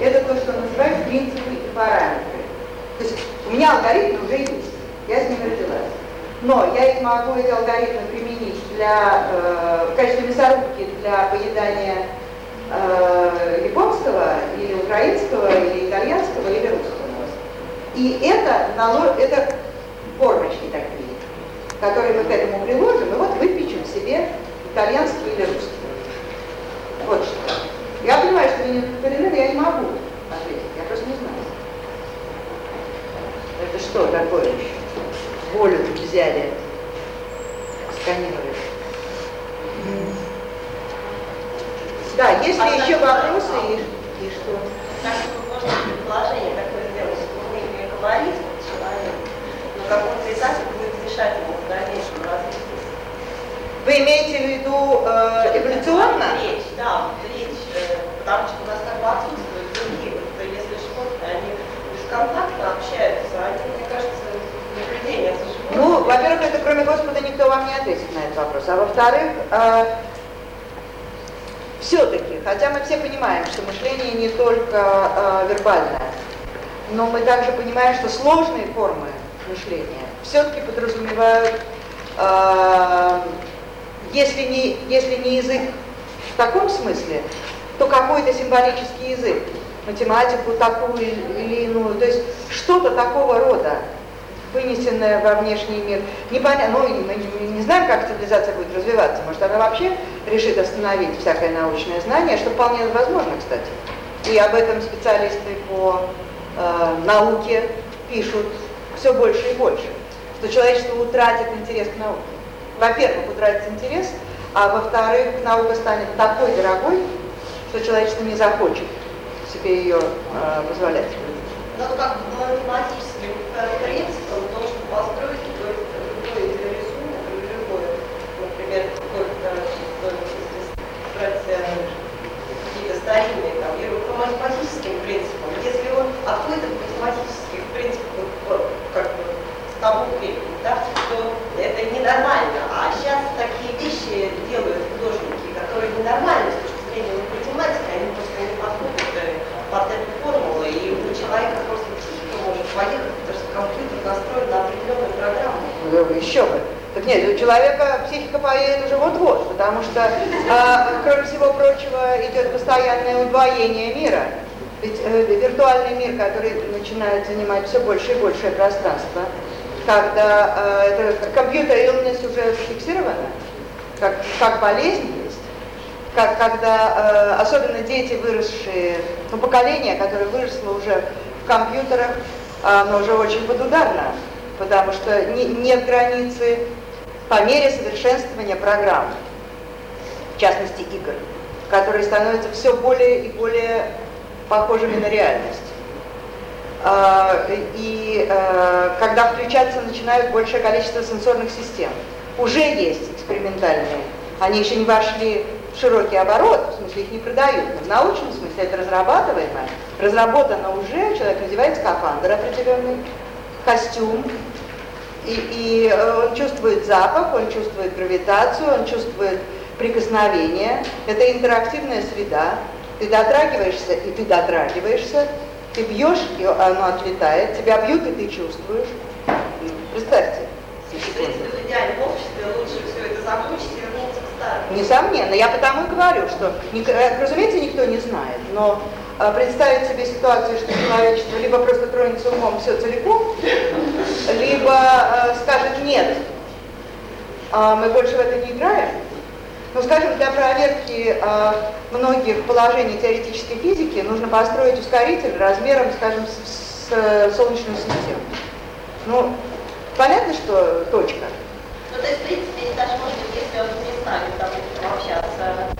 это то, что называют принципы и параметры. То есть у меня алгоритмы уже есть, я с ними родилась. Но я их могу эти алгоритмы применить для, э, в качестве мясорубки для поедания э, японского или украинского или итальянского или русского. И это, это формочки такие, которые мы к этому приложим, и вот выпечем себе итальянский или русский. Вот что. Я понимаю, что вы не удовлетворены, но я не могу ответить, я просто не знаю. Это что такое? Волю взяли, сканировали. Да, если а еще вопросы, и, и что? Так, можно предположение такое сделать, что мы не говорит человек, но какой-то этапе будет мешать ему в дальнейшем развитию. Вы имеете в виду э, эволюционно? Речь, да, речь, э, потому что у нас как бы отсутствуют другие, вот, если животные, они бесконтактно общаются, они, мне кажется, наблюдения за животными. Ну, во-первых, это кроме Господа никто вам не ответит на этот вопрос, а во-вторых, э, все-таки, хотя мы все понимаем, что мышление не только э, вербальное, но мы также понимаем, что сложные формы мышления все-таки подразумевают э, если не, если не язык в таком смысле, то какой-то символический язык, математику такую или иную, то есть что-то такого рода, вынесенное во внешний мир. Непонятно, ну, мы не знаем, как цивилизация будет развиваться, может она вообще решит остановить всякое научное знание, что вполне возможно, кстати. И об этом специалисты по э, науке пишут все больше и больше, что человечество утратит интерес к науке во-первых, утратится интерес, а во-вторых, наука станет такой дорогой, что человечество не захочет себе ее э, позволять. Ну, как математическим принципом должен построить любой, любой рисунок или любой, например, какой-то брать какие-то старинные там, или по математическим принципам. Если он какой-то математических принципов как бы с того времени, да, то это ненормально. А сейчас такие вещи делают художники, которые ненормальны с точки зрения математики, они просто не подходят э, под эту формулу, и у человека просто психика может поехать, потому что компьютер настроен на определенную Ну, еще бы. Так нет, у человека психика поедет уже вот-вот, потому что, э, кроме всего прочего, идет постоянное удвоение мира. Ведь э, виртуальный мир, который начинает занимать все больше и большее пространство, когда э, это компьютер-illness уже фиксировано, как, как болезнь есть, как, когда э, особенно дети, выросшие, ну, поколение, которое выросло уже в компьютерах, оно уже очень подударно, потому что не, нет границы по мере совершенствования программ, в частности игр, которые становятся все более и более похожими на реальность. А, и э, когда включаться начинают большее количество сенсорных систем. Уже есть экспериментальные. Они еще не вошли в широкий оборот, в смысле их не продают, но в научном смысле это разрабатываемо. Разработано уже, человек надевает скафандр определенный, костюм, и, и э, он чувствует запах, он чувствует гравитацию, он чувствует прикосновение. Это интерактивная среда. Ты дотрагиваешься, и ты дотрагиваешься, ты бьешь, и оно отлетает, тебя бьют, и ты чувствуешь. Представьте. В идеальном обществе лучше все это закончить и вернуться к старому. Несомненно. Я потому и говорю, что, э, разумеется, никто не знает, но представить себе ситуацию, что человечество либо просто тронется умом все целиком, либо а, скажет «нет, а мы больше в это не играем», ну, скажем, для проверки э, многих положений теоретической физики нужно построить ускоритель размером, скажем, с, с э, Солнечную систему. Ну, понятно, что точка. Ну, то есть, в принципе, даже может быть, если он не станет, допустим, общаться